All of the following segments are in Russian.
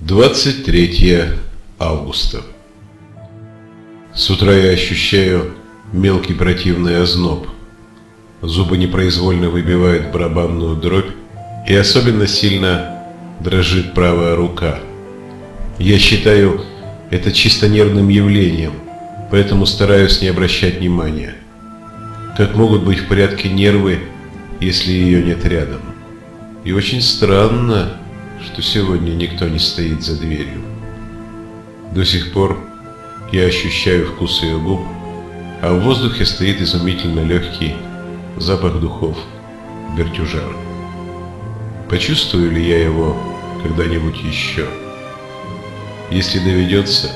23 августа. С утра я ощущаю мелкий противный озноб. Зубы непроизвольно выбивают барабанную дробь, и особенно сильно дрожит правая рука. Я считаю это чисто нервным явлением, поэтому стараюсь не обращать внимания. Как могут быть в порядке нервы, если ее нет рядом? И очень странно, что сегодня никто не стоит за дверью. До сих пор я ощущаю вкус ее губ, а в воздухе стоит изумительно легкий запах духов бертюжар. Почувствую ли я его когда-нибудь еще? Если доведется,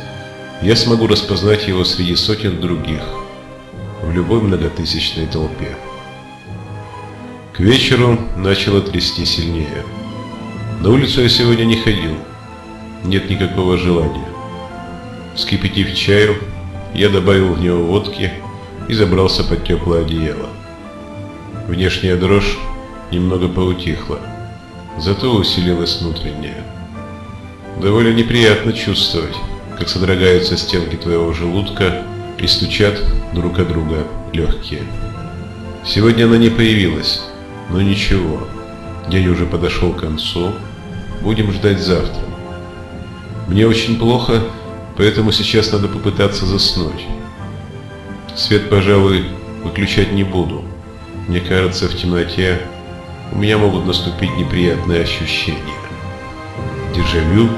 я смогу распознать его среди сотен других, в любой многотысячной толпе. К вечеру начало трясти сильнее. На улицу я сегодня не ходил. Нет никакого желания. Вскипятив чаю, я добавил в него водки и забрался под теплое одеяло. Внешняя дрожь немного поутихла, зато усилилась внутренняя. Довольно неприятно чувствовать, как содрогаются стенки твоего желудка и стучат друг от друга легкие. Сегодня она не появилась, но ничего, день уже подошел к концу, Будем ждать завтра. Мне очень плохо, поэтому сейчас надо попытаться заснуть. Свет, пожалуй, выключать не буду. Мне кажется, в темноте у меня могут наступить неприятные ощущения. Дежавю